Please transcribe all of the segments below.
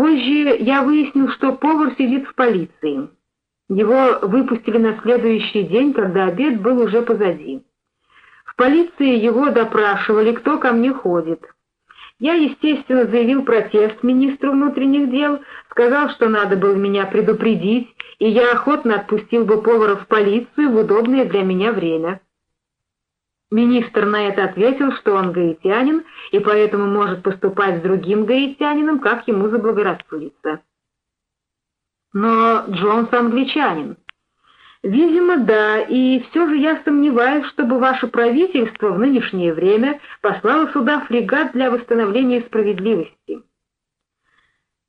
Позже я выяснил, что повар сидит в полиции. Его выпустили на следующий день, когда обед был уже позади. В полиции его допрашивали, кто ко мне ходит. Я, естественно, заявил протест министру внутренних дел, сказал, что надо было меня предупредить, и я охотно отпустил бы повара в полицию в удобное для меня время. Министр на это ответил, что он гаитянин, и поэтому может поступать с другим гаитянином, как ему заблагорассудится. Но Джонс англичанин. Видимо, да, и все же я сомневаюсь, чтобы ваше правительство в нынешнее время послало сюда фрегат для восстановления справедливости.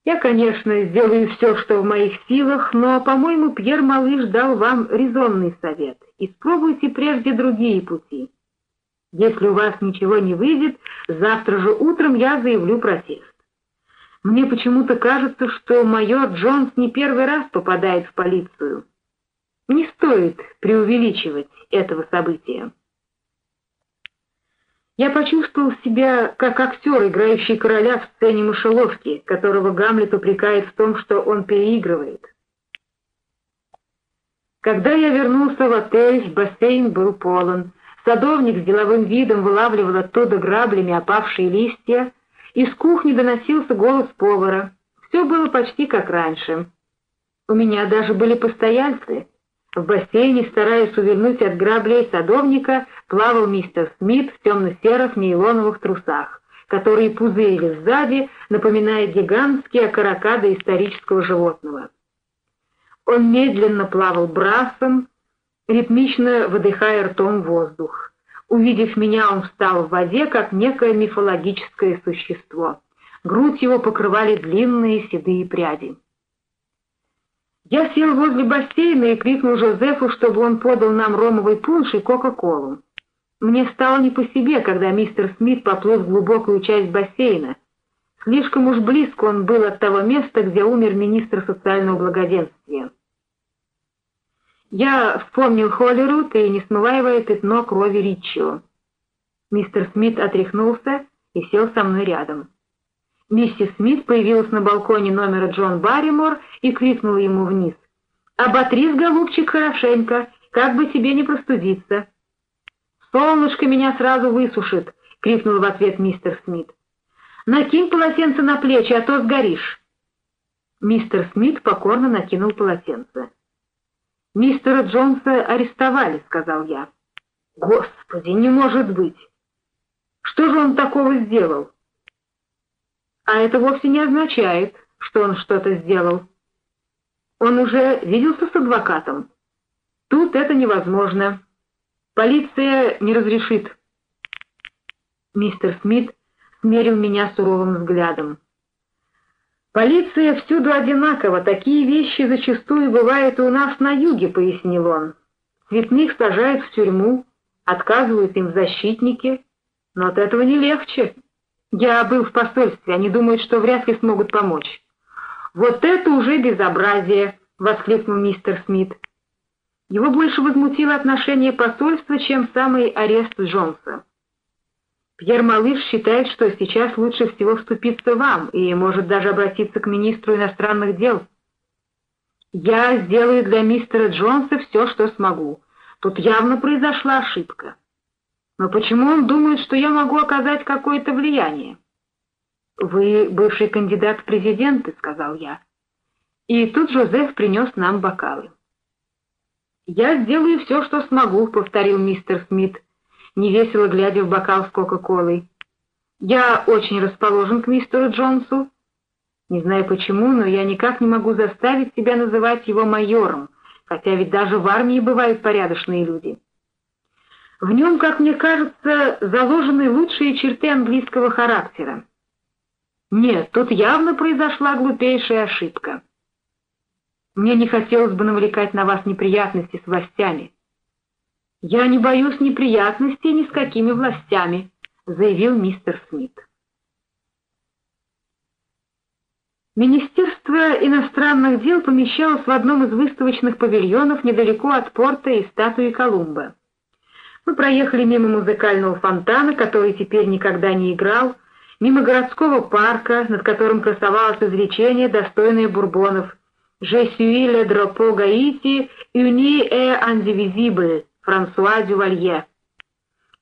Я, конечно, сделаю все, что в моих силах, но, по-моему, Пьер Малыш дал вам резонный совет. Испробуйте прежде другие пути. Если у вас ничего не выйдет, завтра же утром я заявлю протест. Мне почему-то кажется, что майор Джонс не первый раз попадает в полицию. Не стоит преувеличивать этого события. Я почувствовал себя как актер, играющий короля в сцене мышеловки, которого Гамлет упрекает в том, что он переигрывает. Когда я вернулся в отель, бассейн был полон. Садовник с деловым видом вылавливал оттуда граблями опавшие листья, из кухни доносился голос повара. Все было почти как раньше. У меня даже были постояльцы. В бассейне, стараясь увильнуть от граблей садовника, плавал мистер Смит в темно-серых нейлоновых трусах, которые пузырили сзади, напоминая гигантские окорокады исторического животного. Он медленно плавал брасом, ритмично выдыхая ртом воздух. Увидев меня, он встал в воде, как некое мифологическое существо. Грудь его покрывали длинные седые пряди. Я сел возле бассейна и крикнул Жозефу, чтобы он подал нам ромовый пунш и кока-колу. Мне стало не по себе, когда мистер Смит поплыл в глубокую часть бассейна. Слишком уж близко он был от того места, где умер министр социального благоденствия. Я вспомнил Холлерут и несмываемое пятно крови Ричио. Мистер Смит отряхнулся и сел со мной рядом. Миссис Смит появилась на балконе номера Джон Барримор и крикнула ему вниз. «Оботрись, голубчик, хорошенько, как бы тебе не простудиться!» «Солнышко меня сразу высушит!» — крикнул в ответ мистер Смит. «Накинь полотенце на плечи, а то сгоришь!» Мистер Смит покорно накинул полотенце. «Мистера Джонса арестовали», — сказал я. «Господи, не может быть! Что же он такого сделал?» «А это вовсе не означает, что он что-то сделал. Он уже виделся с адвокатом. Тут это невозможно. Полиция не разрешит». Мистер Смит смерил меня суровым взглядом. «Полиция всюду одинакова, такие вещи зачастую бывают и у нас на юге», — пояснил он. «Цветных сажают в тюрьму, отказывают им в защитнике, но от этого не легче. Я был в посольстве, они думают, что вряд ли смогут помочь». «Вот это уже безобразие!» — воскликнул мистер Смит. Его больше возмутило отношение посольства, чем самый арест Джонса. Пьер Малыш считает, что сейчас лучше всего вступиться вам и может даже обратиться к министру иностранных дел. Я сделаю для мистера Джонса все, что смогу. Тут явно произошла ошибка. Но почему он думает, что я могу оказать какое-то влияние? «Вы бывший кандидат в президенты», — сказал я. И тут Жозеф принес нам бокалы. «Я сделаю все, что смогу», — повторил мистер Смит, — невесело глядя в бокал с Кока-Колой. «Я очень расположен к мистеру Джонсу. Не знаю почему, но я никак не могу заставить себя называть его майором, хотя ведь даже в армии бывают порядочные люди. В нем, как мне кажется, заложены лучшие черты английского характера. Нет, тут явно произошла глупейшая ошибка. Мне не хотелось бы навлекать на вас неприятности с властями». «Я не боюсь неприятностей ни с какими властями», — заявил мистер Смит. Министерство иностранных дел помещалось в одном из выставочных павильонов недалеко от порта и статуи Колумба. Мы проехали мимо музыкального фонтана, который теперь никогда не играл, мимо городского парка, над которым красовалось изречение, достойное бурбонов «Je suis le drapeau Гаити, uni et indivisible» Франсуа Дювалье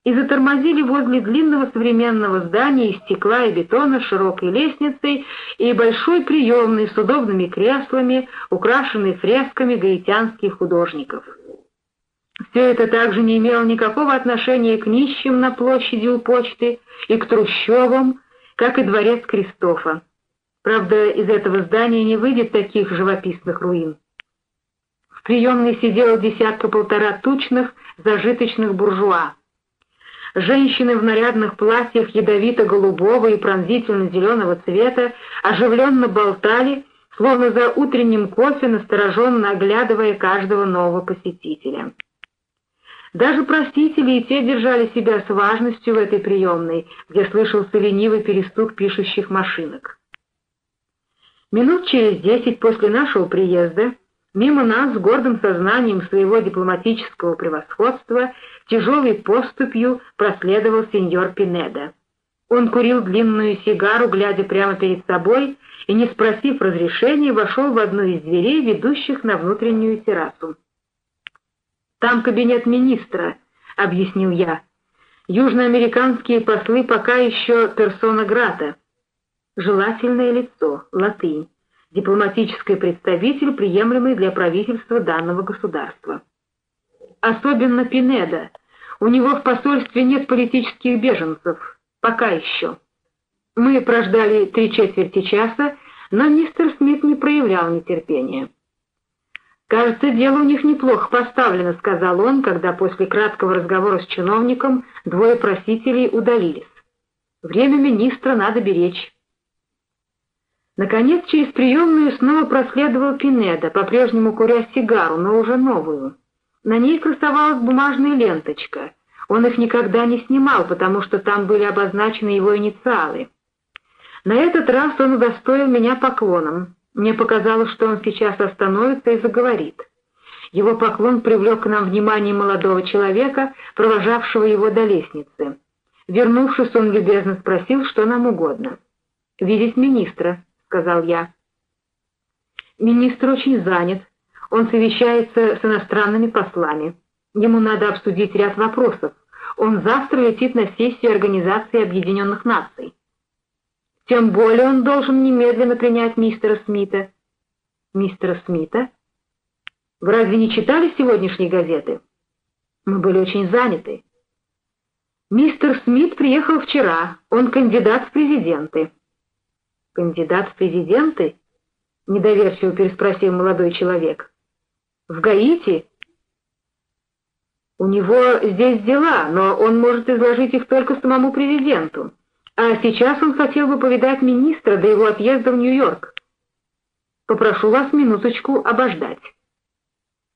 и затормозили возле длинного современного здания из стекла и бетона широкой лестницей и большой приемной с удобными креслами, украшенной фресками гаитянских художников. Все это также не имело никакого отношения к нищим на площади у почты и к трущобам, как и дворец Кристофа. Правда, из этого здания не выйдет таких живописных руин. Приемной сидело десятка-полтора тучных, зажиточных буржуа. Женщины в нарядных платьях ядовито-голубого и пронзительно-зеленого цвета оживленно болтали, словно за утренним кофе, настороженно оглядывая каждого нового посетителя. Даже простители и те держали себя с важностью в этой приемной, где слышался ленивый перестук пишущих машинок. Минут через десять после нашего приезда мимо нас с гордым сознанием своего дипломатического превосходства тяжелой поступью проследовал сеньор Пинеда. Он курил длинную сигару, глядя прямо перед собой, и, не спросив разрешения, вошел в одну из дверей, ведущих на внутреннюю террасу. «Там кабинет министра», — объяснил я. «Южноамериканские послы пока еще персона грата». Желательное лицо, латынь. Дипломатический представитель, приемлемый для правительства данного государства. Особенно Пинеда, у него в посольстве нет политических беженцев. Пока еще. Мы прождали три четверти часа, но мистер Смит не проявлял нетерпения. «Кажется, дело у них неплохо поставлено», — сказал он, когда после краткого разговора с чиновником двое просителей удалились. «Время министра надо беречь». Наконец, через приемную снова проследовал Пинеда, по-прежнему куря сигару, но уже новую. На ней красовалась бумажная ленточка. Он их никогда не снимал, потому что там были обозначены его инициалы. На этот раз он удостоил меня поклоном. Мне показалось, что он сейчас остановится и заговорит. Его поклон привлек к нам внимание молодого человека, провожавшего его до лестницы. Вернувшись, он любезно спросил, что нам угодно. «Видеть министра», — сказал я. «Министр очень занят. Он совещается с иностранными послами. Ему надо обсудить ряд вопросов. Он завтра летит на сессию Организации Объединенных Наций. Тем более он должен немедленно принять мистера Смита. Мистера Смита? Вы разве не читали сегодняшние газеты? Мы были очень заняты. Мистер Смит приехал вчера. Он кандидат в президенты. Кандидат в президенты? Недоверчиво переспросил молодой человек. В Гаити? У него здесь дела, но он может изложить их только самому президенту. А сейчас он хотел бы повидать министра до его отъезда в Нью-Йорк. Попрошу вас минуточку обождать.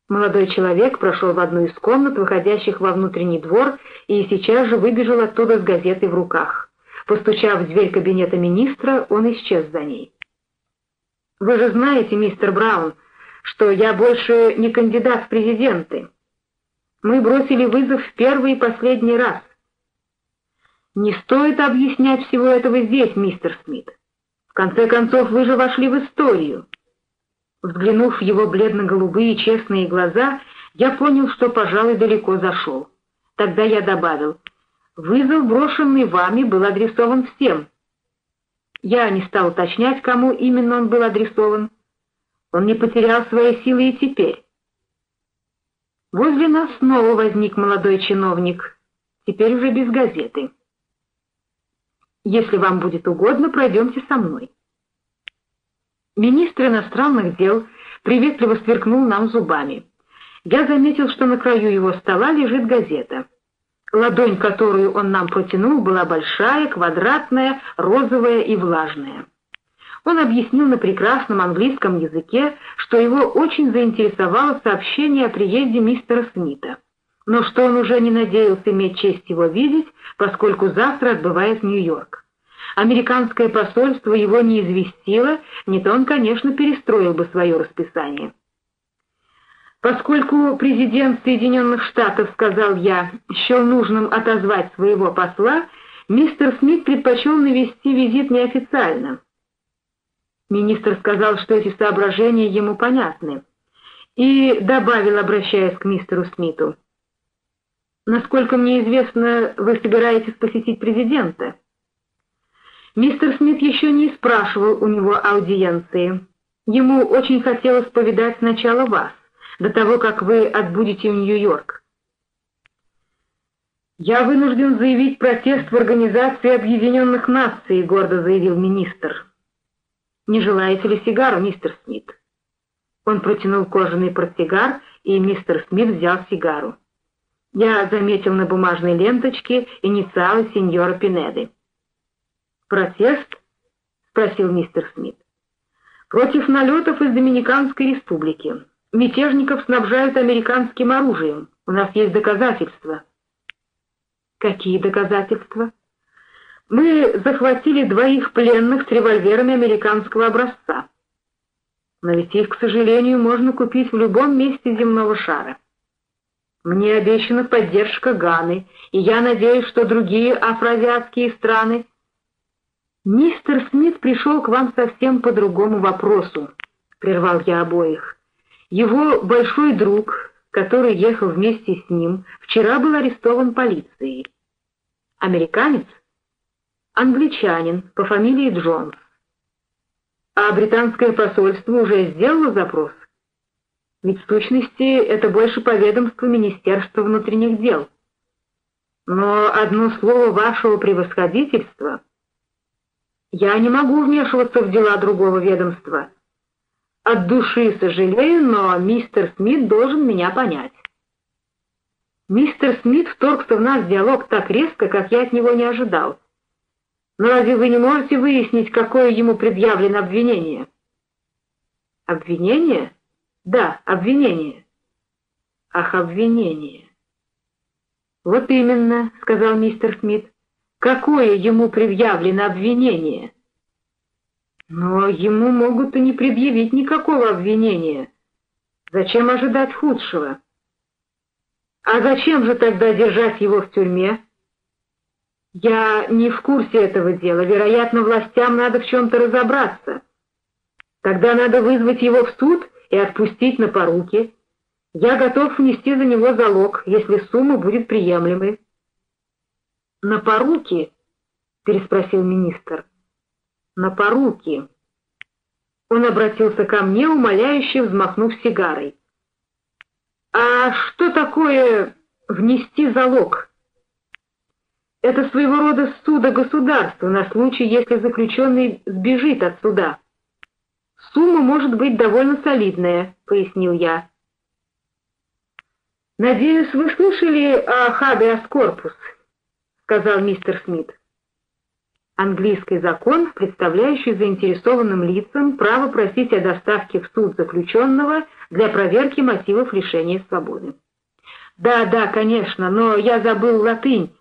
Молодой человек прошел в одну из комнат, выходящих во внутренний двор, и сейчас же выбежал оттуда с газетой в руках. Постучав в дверь кабинета министра, он исчез за ней. «Вы же знаете, мистер Браун, что я больше не кандидат в президенты. Мы бросили вызов в первый и последний раз. Не стоит объяснять всего этого здесь, мистер Смит. В конце концов, вы же вошли в историю. Взглянув в его бледно-голубые честные глаза, я понял, что, пожалуй, далеко зашел. Тогда я добавил, вызов, брошенный вами, был адресован всем. Я не стал уточнять, кому именно он был адресован. Он не потерял своей силы и теперь. Возле нас снова возник молодой чиновник, теперь уже без газеты. Если вам будет угодно, пройдемте со мной. Министр иностранных дел приветливо сверкнул нам зубами. Я заметил, что на краю его стола лежит газета. Ладонь, которую он нам протянул, была большая, квадратная, розовая и влажная. Он объяснил на прекрасном английском языке, что его очень заинтересовало сообщение о приезде мистера Смита, но что он уже не надеялся иметь честь его видеть, поскольку завтра отбывает Нью-Йорк. Американское посольство его не известило, не то он, конечно, перестроил бы свое расписание. Поскольку президент Соединенных Штатов, сказал я, счел нужным отозвать своего посла, мистер Смит предпочел навести визит неофициально. Министр сказал, что эти соображения ему понятны, и добавил, обращаясь к мистеру Смиту. «Насколько мне известно, вы собираетесь посетить президента?» Мистер Смит еще не спрашивал у него аудиенции. Ему очень хотелось повидать сначала вас, до того, как вы отбудете в Нью-Йорк. «Я вынужден заявить протест в Организации Объединенных Наций», — гордо заявил министр. «Не желаете ли сигару, мистер Смит?» Он протянул кожаный портсигар, и мистер Смит взял сигару. Я заметил на бумажной ленточке инициалы сеньора Пинеды. «Протест?» — спросил мистер Смит. «Против налетов из Доминиканской республики. Мятежников снабжают американским оружием. У нас есть доказательства». «Какие доказательства?» «Мы захватили двоих пленных с револьверами американского образца. Но ведь их, к сожалению, можно купить в любом месте земного шара. Мне обещана поддержка Ганы, и я надеюсь, что другие афроазиатские страны «Мистер Смит пришел к вам совсем по другому вопросу», — прервал я обоих. «Его большой друг, который ехал вместе с ним, вчера был арестован полицией. Американец? Англичанин по фамилии Джонс. А британское посольство уже сделало запрос? Ведь в сущности это больше по ведомству Министерства внутренних дел. Но одно слово вашего превосходительства — я не могу вмешиваться в дела другого ведомства. От души сожалею, но мистер Смит должен меня понять. Мистер Смит вторгся в наш диалог так резко, как я от него не ожидал. Но разве вы не можете выяснить, какое ему предъявлено обвинение? Обвинение? Да, обвинение. Ах, обвинение. Вот именно, сказал мистер Смит. Какое ему предъявлено обвинение? Но ему могут и не предъявить никакого обвинения. Зачем ожидать худшего? А зачем же тогда держать его в тюрьме? Я не в курсе этого дела. Вероятно, властям надо в чем-то разобраться. Тогда надо вызвать его в суд и отпустить на поруки. Я готов внести за него залог, если сумма будет приемлемой. «На поруки?» — переспросил министр. «На поруки». Он обратился ко мне, умоляюще взмахнув сигарой. «А что такое внести залог?» «Это своего рода суда государства на случай, если заключенный сбежит от суда». «Сумма может быть довольно солидная», — пояснил я. «Надеюсь, вы слышали о хабеас корпус?» сказал мистер Смит. Английский закон, представляющий заинтересованным лицам право просить о доставке в суд заключенного для проверки мотивов лишения свободы. Да, да, конечно, но я забыл латынь.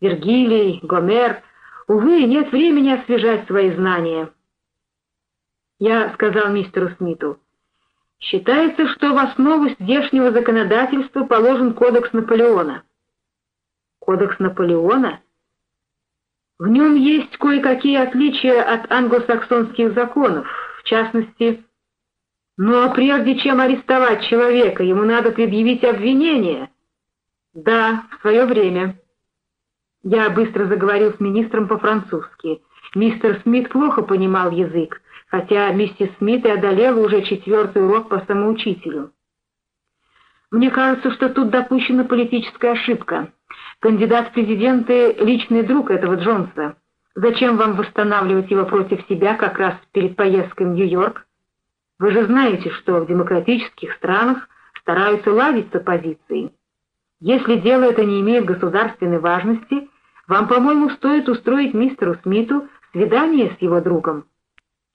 Вергилий, Гомер. Увы, нет времени освежать свои знания. Я сказал мистеру Смиту. Считается, что в основу здешнего законодательства положен кодекс Наполеона. Кодекс Наполеона? В нем есть кое-какие отличия от англосаксонских законов, в частности... Но прежде чем арестовать человека, ему надо предъявить обвинение. Да, в свое время. Я быстро заговорил с министром по-французски. Мистер Смит плохо понимал язык, хотя миссис Смит и одолела уже четвертый урок по самоучителю. Мне кажется, что тут допущена политическая ошибка. Кандидат в президенты — личный друг этого Джонса. Зачем вам восстанавливать его против себя как раз перед поездкой в Нью-Йорк? Вы же знаете, что в демократических странах стараются ладить с оппозицией. Если дело это не имеет государственной важности, вам, по-моему, стоит устроить мистеру Смиту свидание с его другом.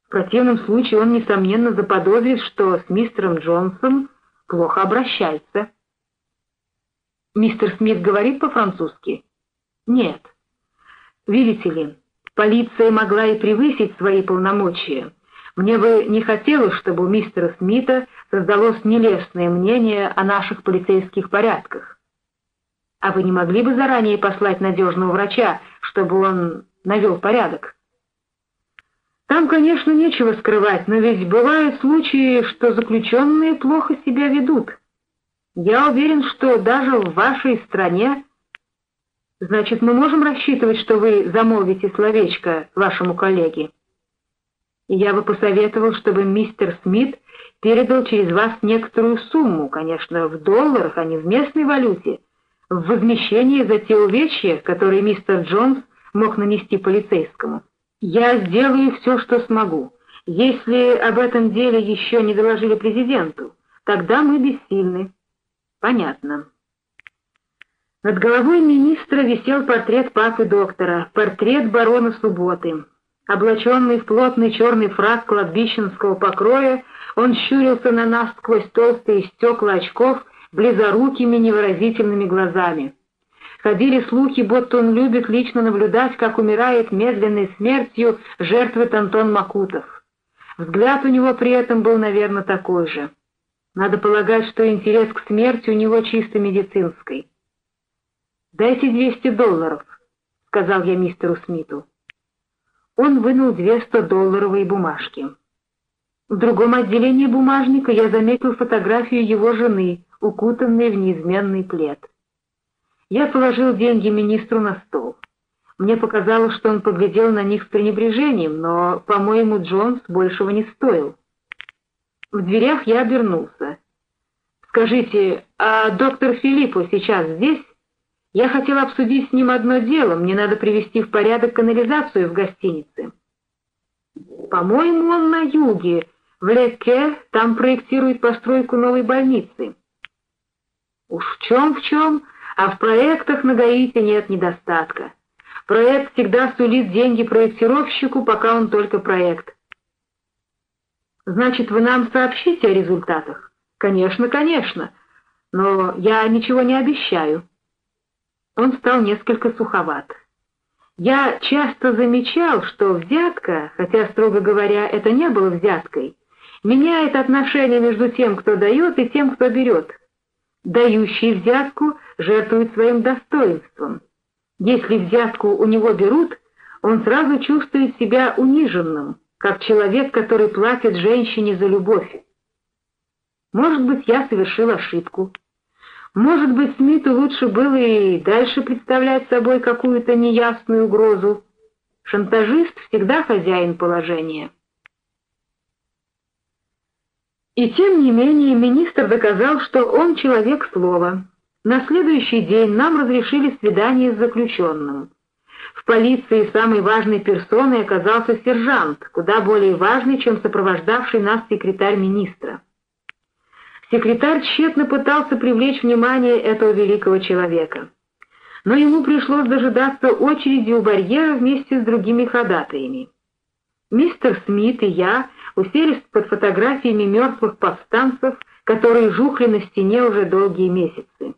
В противном случае он, несомненно, заподозрит, что с мистером Джонсом плохо обращается. Мистер Смит говорит по-французски? Нет. Видите ли, полиция могла и превысить свои полномочия. Мне бы не хотелось, чтобы у мистера Смита создалось нелестное мнение о наших полицейских порядках. А вы не могли бы заранее послать надежного врача, чтобы он навел порядок? Там, конечно, нечего скрывать, но ведь бывают случаи, что заключенные плохо себя ведут. Я уверен, что даже в вашей стране... Значит, мы можем рассчитывать, что вы замолвите словечко вашему коллеге. Я бы посоветовал, чтобы мистер Смит передал через вас некоторую сумму, конечно, в долларах, а не в местной валюте, в возмещение за те увечья, которые мистер Джонс мог нанести полицейскому. Я сделаю все, что смогу. Если об этом деле еще не доложили президенту, тогда мы бессильны. Понятно. Над головой министра висел портрет папы доктора, портрет барона Субботы. Облаченный в плотный черный фрак кладбищенского покроя, он щурился на нас сквозь толстые стекла очков близорукими невыразительными глазами. Ходили слухи, будто он любит лично наблюдать, как умирает медленной смертью жертвы Антон Макутов. Взгляд у него при этом был, наверное, такой же. Надо полагать, что интерес к смерти у него чисто медицинский. «Дайте 200 долларов», — сказал я мистеру Смиту. Он вынул две 100-долларовые бумажки. В другом отделении бумажника я заметил фотографию его жены, укутанной в неизменный плед. Я положил деньги министру на стол. Мне показалось, что он поглядел на них с пренебрежением, но, по-моему, Джонс большего не стоил. В дверях я обернулся. «Скажите, а доктор Филиппо сейчас здесь? Я хотел обсудить с ним одно дело. Мне надо привести в порядок канализацию в гостинице». «По-моему, он на юге, в Лекке, там проектирует постройку новой больницы». «Уж в чем, в чем, а в проектах на Гаити нет недостатка. Проект всегда сулит деньги проектировщику, пока он только проект. Значит, вы нам сообщите о результатах? Конечно, конечно, но я ничего не обещаю. Он стал несколько суховат. Я часто замечал, что взятка, хотя, строго говоря, это не было взяткой, меняет отношение между тем, кто дает, и тем, кто берет. Дающий взятку жертвует своим достоинством. Если взятку у него берут, он сразу чувствует себя униженным, как человек, который платит женщине за любовь. Может быть, я совершил ошибку. Может быть, Смиту лучше было и дальше представлять собой какую-то неясную угрозу. Шантажист всегда хозяин положения. И тем не менее министр доказал, что он человек слова. На следующий день нам разрешили свидание с заключенным. В полиции самой важной персоной оказался сержант, куда более важный, чем сопровождавший нас секретарь министра. Секретарь тщетно пытался привлечь внимание этого великого человека. Но ему пришлось дожидаться очереди у барьера вместе с другими ходатаями. Мистер Смит и я уселись под фотографиями мертвых повстанцев, которые жухли на стене уже долгие месяцы.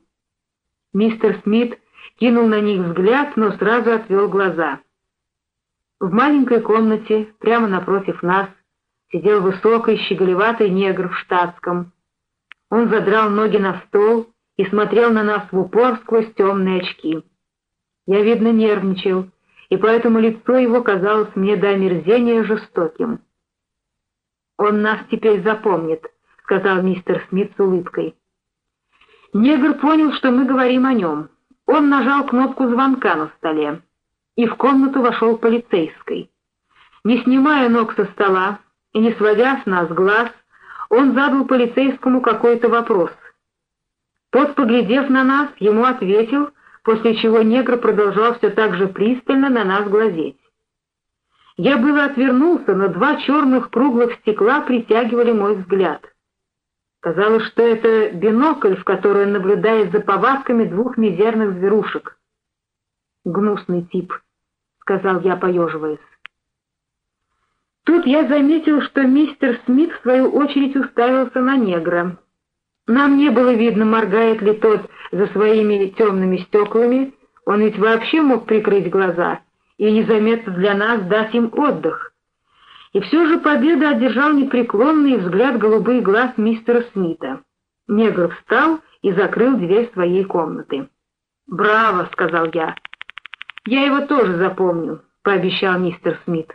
Мистер Смит кинул на них взгляд, но сразу отвел глаза. В маленькой комнате, прямо напротив нас, сидел высокий, щеголеватый негр в штатском. Он задрал ноги на стол и смотрел на нас в упор сквозь темные очки. Я, видно, нервничал, и поэтому лицо его казалось мне до омерзения жестоким. «Он нас теперь запомнит», — сказал мистер Смит с улыбкой. Негр понял, что мы говорим о нем. Он нажал кнопку звонка на столе, и в комнату вошел полицейский. Не снимая ног со стола и не сводя с нас глаз, он задал полицейскому какой-то вопрос. Тот, поглядев на нас, ему ответил, после чего негр продолжал все так же пристально на нас глазеть. Я было отвернулся, но два черных круглых стекла притягивали мой взгляд. Казалось, что это бинокль, в который он наблюдает за повадками двух мизерных зверушек. «Гнусный тип», — сказал я, поеживаясь. Тут я заметил, что мистер Смит в свою очередь уставился на негра. Нам не было видно, моргает ли тот за своими темными стеклами, он ведь вообще мог прикрыть глаза — и незаметно для нас дать им отдых. И все же победа одержал непреклонный взгляд голубых глаз мистера Смита. Негр встал и закрыл дверь своей комнаты. «Браво!» — сказал я. «Я его тоже запомню», — пообещал мистер Смит.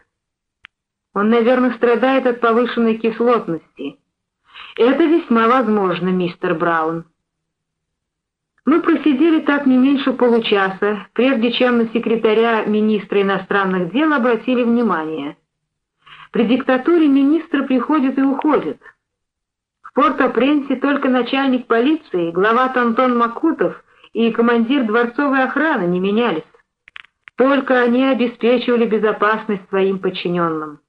«Он, наверное, страдает от повышенной кислотности». «Это весьма возможно, мистер Браун». Мы просидели так не меньше получаса, прежде чем на секретаря министра иностранных дел обратили внимание. При диктатуре министр приходит и уходит. В Порто-Пренсе только начальник полиции, глава Тантон Макутов и командир дворцовой охраны не менялись. Только они обеспечивали безопасность своим подчиненным.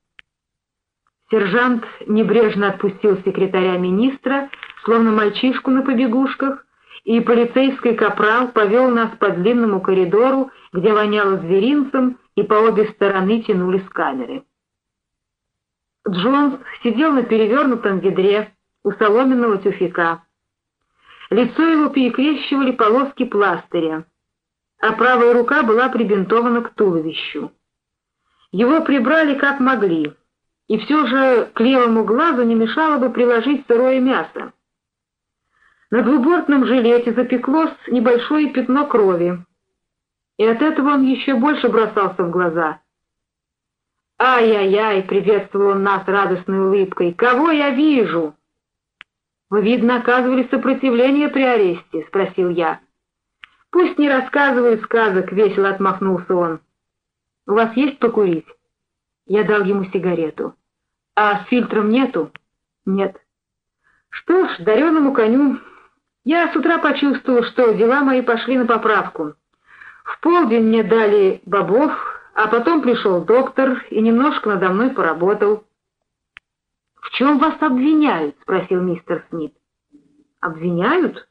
Сержант небрежно отпустил секретаря министра, словно мальчишку на побегушках, и полицейский капрал повел нас по длинному коридору, где воняло зверинцем, и по обе стороны тянулись камеры. Джонс сидел на перевернутом ведре у соломенного тюфяка. Лицо его перекрещивали полоски пластыря, а правая рука была прибинтована к туловищу. Его прибрали как могли, и все же к левому глазу не мешало бы приложить сырое мясо. На двубортном жилете запеклось небольшое пятно крови, и от этого он еще больше бросался в глаза. «Ай-яй-яй!» — приветствовал он нас радостной улыбкой. «Кого я вижу?» «Вы, видно, оказывали сопротивление при аресте?» — спросил я. «Пусть не рассказывают сказок», — весело отмахнулся он. «У вас есть покурить?» Я дал ему сигарету. «А с фильтром нету?» «Нет». «Что ж, дареному коню я с утра почувствовал, что дела мои пошли на поправку. В полдень мне дали бобов, а потом пришел доктор и немножко надо мной поработал. «В чем вас обвиняют?» — спросил мистер Смит. «Обвиняют?»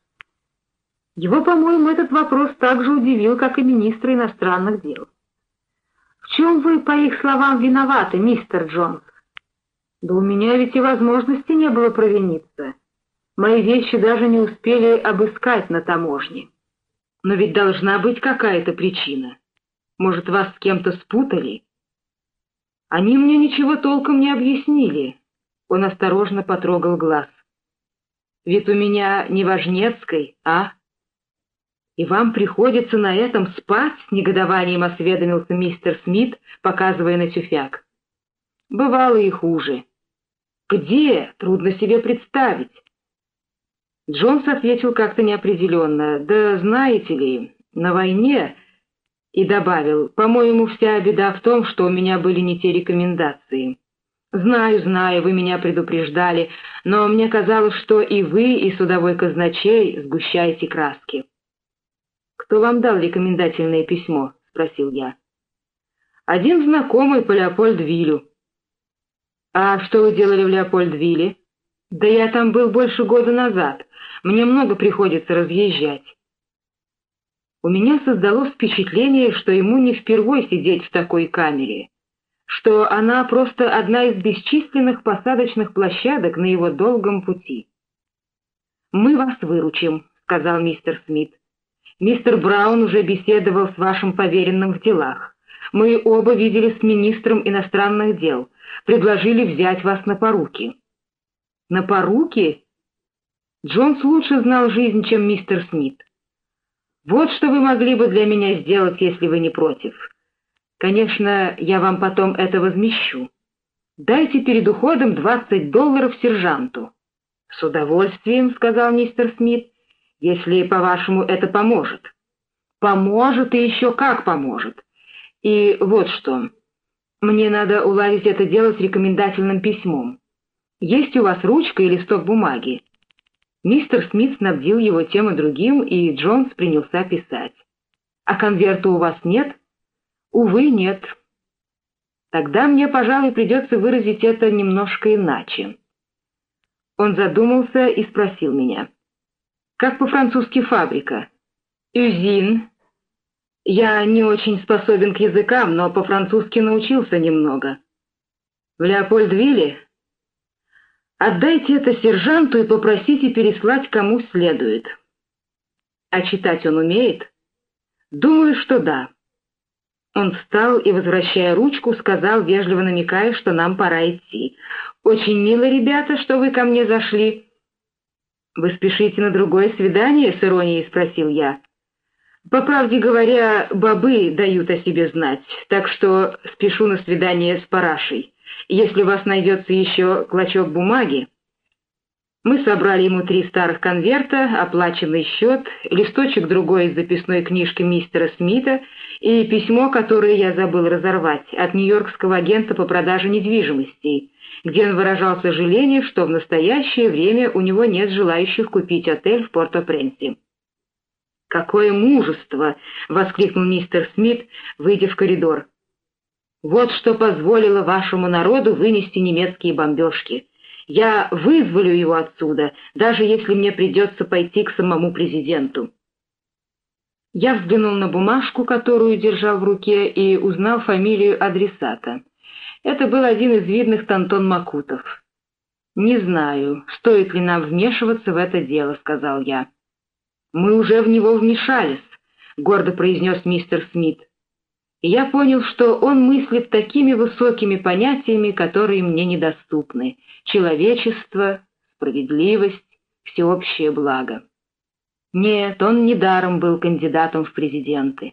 Его, по-моему, этот вопрос так же удивил, как и министра иностранных дел. «В чем вы, по их словам, виноваты, мистер Джонс?» «Да у меня ведь и возможности не было провиниться». Мои вещи даже не успели обыскать на таможне. Но ведь должна быть какая-то причина. Может, вас с кем-то спутали? Они мне ничего толком не объяснили. Он осторожно потрогал глаз. Ведь у меня не Важнецкой, а? И вам приходится на этом спать? С негодованием осведомился мистер Смит, показывая на тюфяк. Бывало и хуже. Где? Трудно себе представить. Джонс ответил как-то неопределенно. «Да знаете ли, на войне...» И добавил, «По-моему, вся беда в том, что у меня были не те рекомендации. Знаю, знаю, вы меня предупреждали, но мне казалось, что и вы, и судовой казначей сгущаете краски». «Кто вам дал рекомендательное письмо?» — спросил я. «Один знакомый по Леопольдвилю». «А что вы делали в Леопольдвилле?» «Да я там был больше года назад. Мне много приходится разъезжать. У меня создалось впечатление, что ему не впервой сидеть в такой камере, что она просто одна из бесчисленных посадочных площадок на его долгом пути. «Мы вас выручим», — сказал мистер Смит. «Мистер Браун уже беседовал с вашим поверенным в делах. Мы оба видели с министром иностранных дел, предложили взять вас на поруки». «На поруки?» Джонс лучше знал жизнь, чем мистер Смит. Вот что вы могли бы для меня сделать, если вы не против. Конечно, я вам потом это возмещу. Дайте перед уходом двадцать долларов сержанту. С удовольствием, сказал мистер Смит, если, по-вашему, это поможет. Поможет и еще как поможет. И вот что. Мне надо уладить это дело с рекомендательным письмом. Есть у вас ручка и листок бумаги? Мистер Смит снабдил его тем и другим, и Джонс принялся писать. «А конверта у вас нет?» «Увы, нет». «Тогда мне, пожалуй, придется выразить это немножко иначе». Он задумался и спросил меня. «Как по-французски фабрика?» «Юзин». «Я не очень способен к языкам, но по-французски научился немного». «В Леопольдвилле?» Отдайте это сержанту и попросите переслать кому следует. А читать он умеет? Думаю, что да. Он встал и, возвращая ручку, сказал, вежливо намекая, что нам пора идти. «Очень мило, ребята, что вы ко мне зашли». «Вы спешите на другое свидание?» — с иронией спросил я. По правде говоря, бобы дают о себе знать, так что спешу на свидание с парашей. Если у вас найдется еще клочок бумаги, мы собрали ему три старых конверта, оплаченный счет, листочек другой из записной книжки мистера Смита и письмо, которое я забыл разорвать, от нью-йоркского агента по продаже недвижимостей, где он выражал сожаление, что в настоящее время у него нет желающих купить отель в Порто-Пренсе. «Какое мужество!» — воскликнул мистер Смит, выйдя в коридор. «Вот что позволило вашему народу вынести немецкие бомбежки». Я вызволю его отсюда, даже если мне придется пойти к самому президенту. Я взглянул на бумажку, которую держал в руке, и узнал фамилию адресата. Это был один из видных Тантон Макутов. «Не знаю, стоит ли нам вмешиваться в это дело», — сказал я. «Мы уже в него вмешались», — гордо произнес мистер Смит и я понял, что он мыслит такими высокими понятиями, которые мне недоступны — человечество, справедливость, всеобщее благо. Нет, он недаром был кандидатом в президенты.